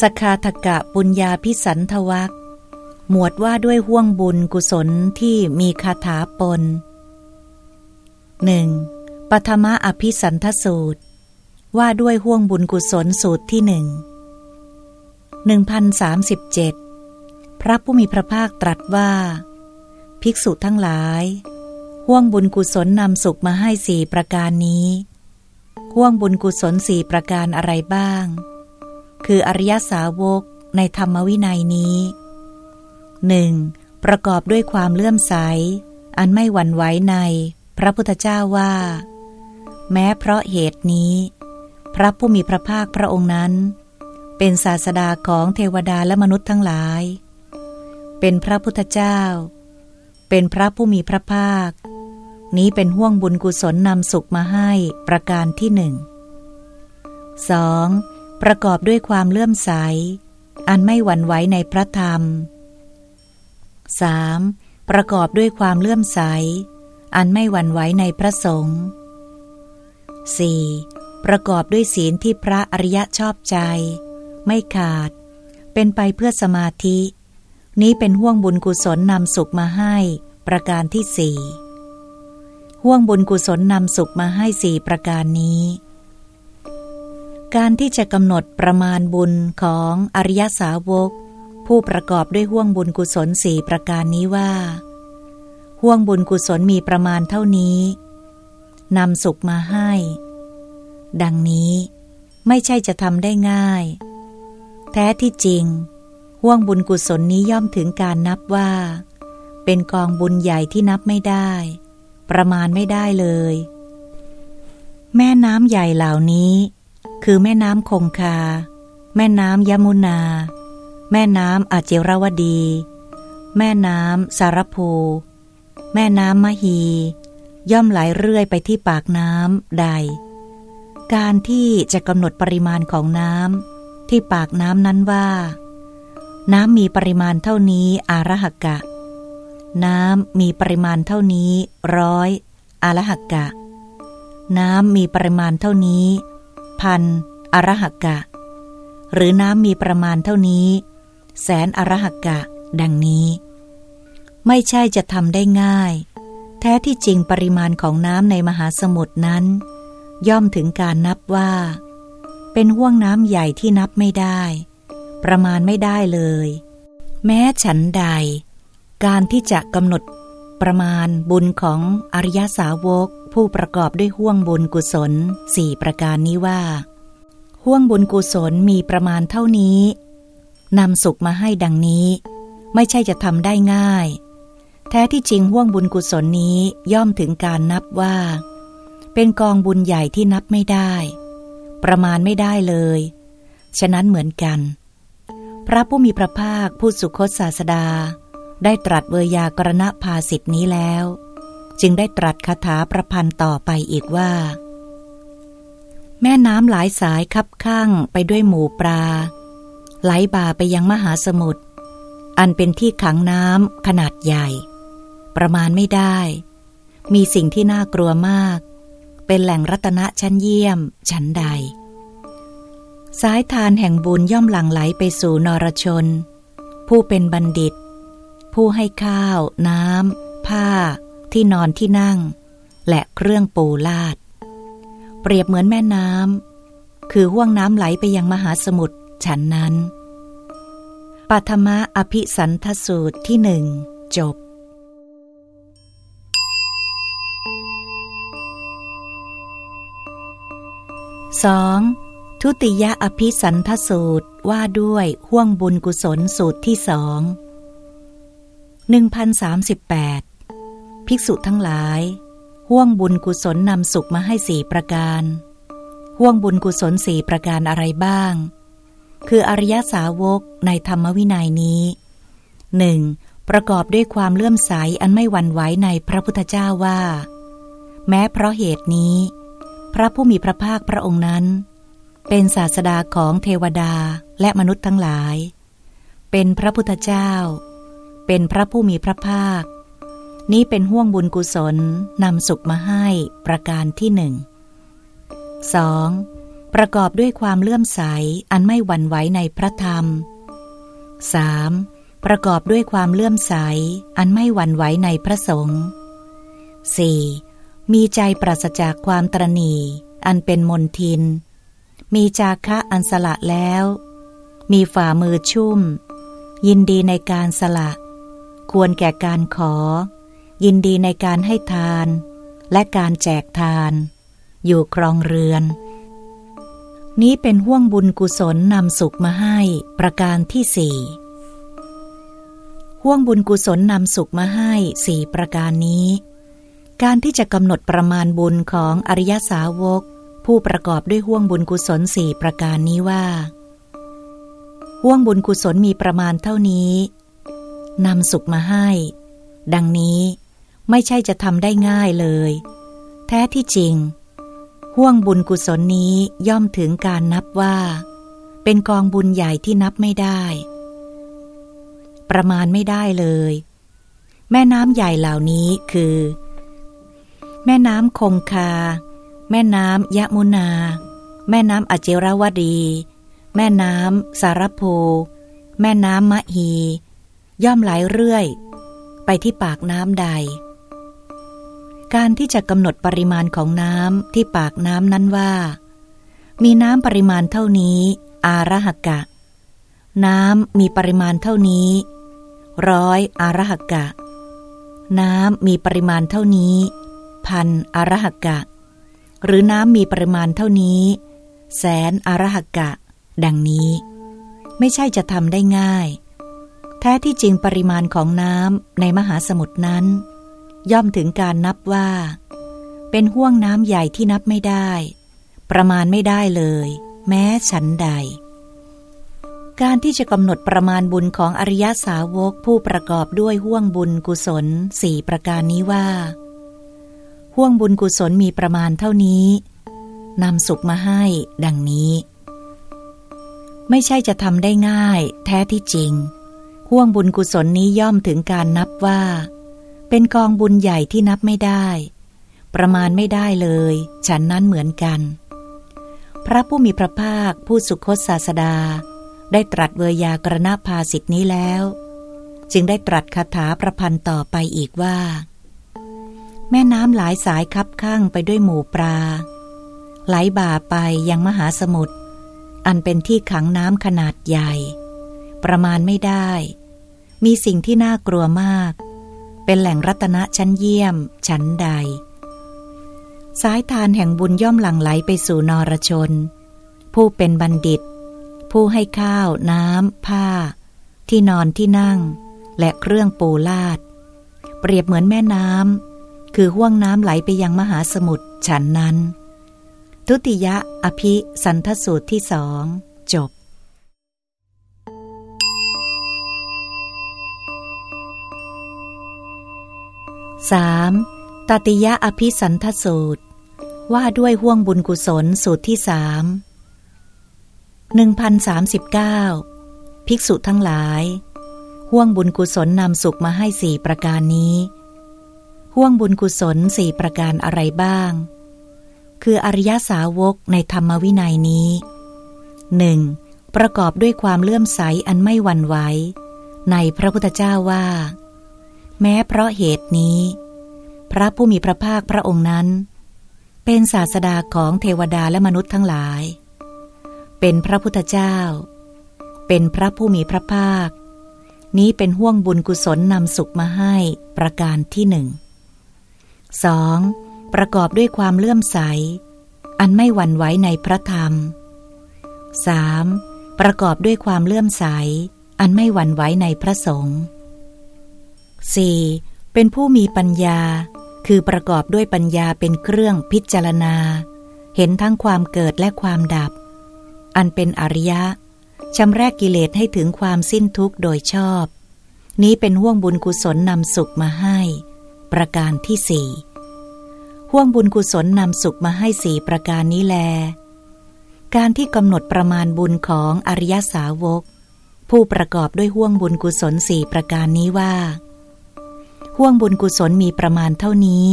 สคาทกะปุญญาพิสันทวักหมวดว่าด้วยห่วงบุญกุศลที่มีคาถาปนหนึ่งปฐมะอภิสันทสูตร ว่าด้วยห่วงบุญกุศลสูตรที่หนึ่งหนึ่งพันสามสิบเจ็ดพระผู้มีพระภาคตรัสว่า ภิกษุทั้งหลาย ห่วงบุญกุศลนำสุขมาให้สี่ประการนี้ ห่วงบุญกุศลสี่ประการอะไรบ้าง คืออริยสาวกในธรรมวินัยนี้หนึ่งประกอบด้วยความเลื่อมใส อันไม่หวั่นไหวในพระพุทธเจ้าว่า แม้เพราะเหตุนี้ พระผู้มีพระภาคพระองค์นั้น เป็นศาสดาของเทวดาและมนุษย์ทั้งหลาย เป็นพระพุทธเจ้า เป็นพระผู้มีพระภาค นี้เป็นห่วงบุญกุศลนำสุขมาให้ประการที่หนึ่งสอง ประกอบด้วยความเลื่อมใส อันไม่หวั่นไหวในพระธรรม 3. ประกอบด้วยความเลื่อมใส อันไม่หวั่นไหวในพระสงฆ์ 4. ประกอบด้วยศีลที่พระอริยะชอบใจ ไม่ขาด เป็นไปเพื่อสมาธิ นี้เป็นห่วงบุญกุศลนำสุขมาให้ ประการที่สี่ห่วงบุญกุศลนำสุขมาให้สี่ประการนี้ การที่จะกำหนดประมาณบุญของอริยสาวก ผู้ประกอบด้วยห่วงบุญกุศลสี่ประการนี้ว่า ห่วงบุญกุศลมีประมาณเท่านี้นำสุขมาให้ ดังนี้ไม่ใช่จะทำได้ง่าย แท้ที่จริง ห่วงบุญกุศลนี้ย่อมถึงการนับว่า เป็นกองบุญใหญ่ที่นับไม่ได้ ประมาณไม่ได้เลย แม่น้ำใหญ่เหล่านี้ คือแม่น้ำคงคา แม่น้ำยมุนา แม่น้ำอาเจรวดี แม่น้ำสารภู แม่น้ำมหี ย่อมไหลเรื่อยไปที่ปากน้ำใด การที่จะกำหนดปริมาณของน้ำที่ปากน้ำนั้นว่า น้ำมีปริมาณเท่านี้อารหกะ น้ำมีปริมาณเท่านี้ร้อยอารหกะ น้ำมีปริมาณเท่านี้ พันอารหกะ หรือน้ำมีประมาณเท่านี้ แสนอรหกะ ดังนี้ ไม่ใช่จะทำได้ง่าย แท้ที่จริงปริมาณของน้ำในมหาสมุทรนั้น ย่อมถึงการนับว่า เป็นห่วงน้ำใหญ่ที่นับไม่ได้ ประมาณไม่ได้เลย แม้ฉันใด การที่จะกำหนด ประมาณบุญของอริยสาวก ผู้ประกอบด้วยห่วงบุญกุศลสี่ประการนี้ว่า ห่วงบุญกุศลมีประมาณเท่านี้นำสุขมาให้ดังนี้ ไม่ใช่จะทำได้ง่าย แท้ที่จริงห่วงบุญกุศลนี้ย่อมถึงการนับว่า เป็นกองบุญใหญ่ที่นับไม่ได้ ประมาณไม่ได้เลย ฉะนั้นเหมือนกัน พระผู้มีพระภาคผู้สุคตศาสดา ได้ตรัสเวยากรณภาสิทธินี้แล้ว จึงได้ตรัสคาถาประพันธ์ต่อไปอีกว่า แม่น้ำหลายสายคับข้างไปด้วยหมู่ปลา ไหลบ่าไปยังมหาสมุทรอันเป็นที่ขังน้ำขนาดใหญ่ ประมาณไม่ได้ มีสิ่งที่น่ากลัวมาก เป็นแหล่งรัตนะชั้นเยี่ยมชั้นใด สายทานแห่งบุญย่อมหลั่งไหลไปสู่นรชน ผู้เป็นบัณฑิต ผู้ให้ข้าว น้ำ ผ้า ที่นอนที่นั่ง และเครื่องปูลาด เปรียบเหมือนแม่น้ำ คือห่วงน้ำไหลไปยังมหาสมุทรฉันนั้นปัทมะอภิสันทสูตรที่หนึ่งจบสองทุติยอภิสันทสูตรว่าด้วยห่วงบุญกุศลสูตรที่สอง หนึ่งพันสามสิบแปดภิกษุทั้งหลาย ห่วงบุญกุศลนำสุขมาให้สี่ประการ ห่วงบุญกุศลสี่ประการอะไรบ้าง คืออริยสาวกในธรรมวินัยนี้หนึ่งประกอบด้วยความเลื่อมใสอันไม่หวั่นไหวในพระพุทธเจ้าว่า แม้เพราะเหตุนี้ พระผู้มีพระภาคพระองค์นั้น เป็นศาสดาของเทวดาและมนุษย์ทั้งหลาย เป็นพระพุทธเจ้า เป็นพระผู้มีพระภาค นี้เป็นห่วงบุญกุศลนำสุขมาให้ประการที่หนึ่งสองประกอบด้วยความเลื่อมใสอันไม่หวั่นไหวในพระธรรม 3. ประกอบด้วยความเลื่อมใสอันไม่หวั่นไหวในพระสงฆ์ 4. มีใจปราศจากความตรณีอันเป็นมนทิน มีจาคะอันสละแล้ว มีฝ่ามือชุ่ม ยินดีในการสละ ควรแก่การขอ ยินดีในการให้ทาน และการแจกทาน อยู่ครองเรือน นี้เป็นห่วงบุญกุศลนำสุขมาให้ประการที่สี่ห่วงบุญกุศลนำสุขมาให้สี่ประการนี้ การที่จะกำหนดประมาณบุญของอริยสาวก ผู้ประกอบด้วยห่วงบุญกุศลสี่ประการนี้ว่าห่วงบุญกุศลมีประมาณเท่านี้ นำสุขมาให้ ดังนี้ไม่ใช่จะทำได้ง่ายเลย แท้ที่จริง ห่วงบุญกุศลนี้ย่อมถึงการนับว่า เป็นกองบุญใหญ่ที่นับไม่ได้ ประมาณไม่ได้เลย แม่น้ำใหญ่เหล่านี้คือ แม่น้ำคงคา แม่น้ำยะมุนา แม่น้ำอเจรวดี แม่น้ำสารโพแม่น้ำมะฮี ย่อมไหลเรื่อย ไปที่ปากน้ำใด การที่จะกำหนดปริมาณของน้ำที่ปากน้ำนั้นว่า มีน้ำปริมาณเท่านี้ อาระหกะ น้ำมีปริมาณเท่านี้ ร้อยอาระหกะ น้ำมีปริมาณเท่านี้ พันอาระหกะ หรือน้ำมีปริมาณเท่านี้ แสนอาระหกะ ดังนี้ ไม่ใช่จะทำได้ง่าย แท้ที่จริงปริมาณของน้ำในมหาสมุทรนั้น ย่อมถึงการนับว่า เป็นห่วงน้ำใหญ่ที่นับไม่ได้ ประมาณไม่ได้เลย แม้ฉันใด การที่จะกำหนดประมาณบุญของอริยสาวกผู้ประกอบด้วยห่วงบุญกุศลสี่ประการนี้ว่าห่วงบุญกุศลมีประมาณเท่านี้นำสุขมาให้ดังนี้ ไม่ใช่จะทำได้ง่าย แท้ที่จริง ห่วงบุญกุศลนี้ย่อมถึงการนับว่า เป็นกองบุญใหญ่ที่นับไม่ได้ ประมาณไม่ได้เลย ฉันนั้นเหมือนกัน พระผู้มีพระภาคผู้สุคตศาสดา ได้ตรัสเวยากรณภาสิทธินี้แล้ว จึงได้ตรัสคาถาประพันธ์ต่อไปอีกว่า แม่น้ำหลายสายคับข้างไปด้วยหมู่ปลาไหลบ่าไปยังมหาสมุทรอันเป็นที่ขังน้ำขนาดใหญ่ ประมาณไม่ได้ มีสิ่งที่น่ากลัวมาก เป็นแหล่งรัตนะชั้นเยี่ยม ชั้นใด สายทานแห่งบุญย่อมหลั่งไหลไปสู่นรชน ผู้เป็นบัณฑิต ผู้ให้ข้าว น้ำ ผ้า ที่นอนที่นั่ง และเครื่องปูลาด เปรียบเหมือนแม่น้ำ คือห่วงน้ำไหลไปยังมหาสมุทรฉันนั้น ทุติยะอภิสันทสูตรที่สอง 3. ตติยะอภิสันทสูตร ว่าด้วยห่วงบุญกุศลสูตรที่สามหนึ่งพันสามสิบเก้าภิกษุทั้งหลาย ห่วงบุญกุศลนำสุขมาให้สี่ประการนี้ ห่วงบุญกุศลสี่ประการอะไรบ้าง คืออริยสาวกในธรรมวินัยนี้หนึ่งประกอบด้วยความเลื่อมใสอันไม่หวั่นไหวในพระพุทธเจ้าว่า แม้เพราะเหตุนี้ พระผู้มีพระภาคพระองค์นั้น เป็นศาสดาของเทวดาและมนุษย์ทั้งหลาย เป็นพระพุทธเจ้า เป็นพระผู้มีพระภาค นี้เป็นห่วงบุญกุศลนำสุขมาให้ประการที่หนึ่งสองประกอบด้วยความเลื่อมใส อันไม่หวั่นไหวในพระธรรม 3. ประกอบด้วยความเลื่อมใส อันไม่หวั่นไหวในพระสงฆ์ 4. เป็นผู้มีปัญญา คือประกอบด้วยปัญญาเป็นเครื่องพิจารณา เห็นทั้งความเกิดและความดับ อันเป็นอริยะชำแรกกิเลสให้ถึงความสิ้นทุกข์โดยชอบ นี้เป็นห่วงบุญกุศลนำสุขมาให้ ประการที่สี่ห่วงบุญกุศลนำสุขมาให้สี่ประการนี้แล การที่กำหนดประมาณบุญของอริยสาวก ผู้ประกอบด้วยห่วงบุญกุศลสี่ประการนี้ว่า ห่วงบุญกุศลมีประมาณเท่านี้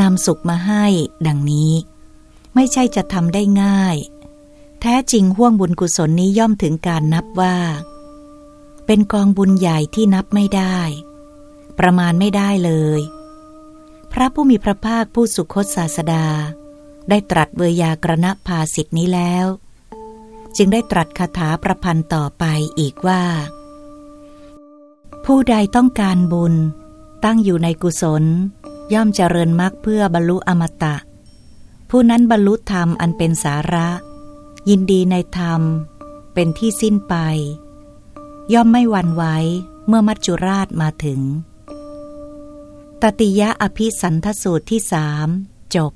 นำสุขมาให้ ดังนี้ ไม่ใช่จะทำได้ง่าย แท้จริงห่วงบุญกุศลนี้ย่อมถึงการนับว่า เป็นกองบุญใหญ่ที่นับไม่ได้ ประมาณไม่ได้เลย พระผู้มีพระภาคผู้สุคตศาสดา ได้ตรัสเวยากรณภาสิทธินี้แล้ว จึงได้ตรัสคาถาประพันธ์ต่อไปอีกว่า ผู้ใดต้องการบุญ ตั้งอยู่ในกุศล ย่อมเจริญมรรคเพื่อบรรลุอมตะ ผู้นั้นบรรลุธรรมอันเป็นสาระ ยินดีในธรรม เป็นที่สิ้นไป ย่อมไม่หวั่นไหวเมื่อมัจจุราชมาถึง ตติยะอภิสันทสูตรที่สามจบ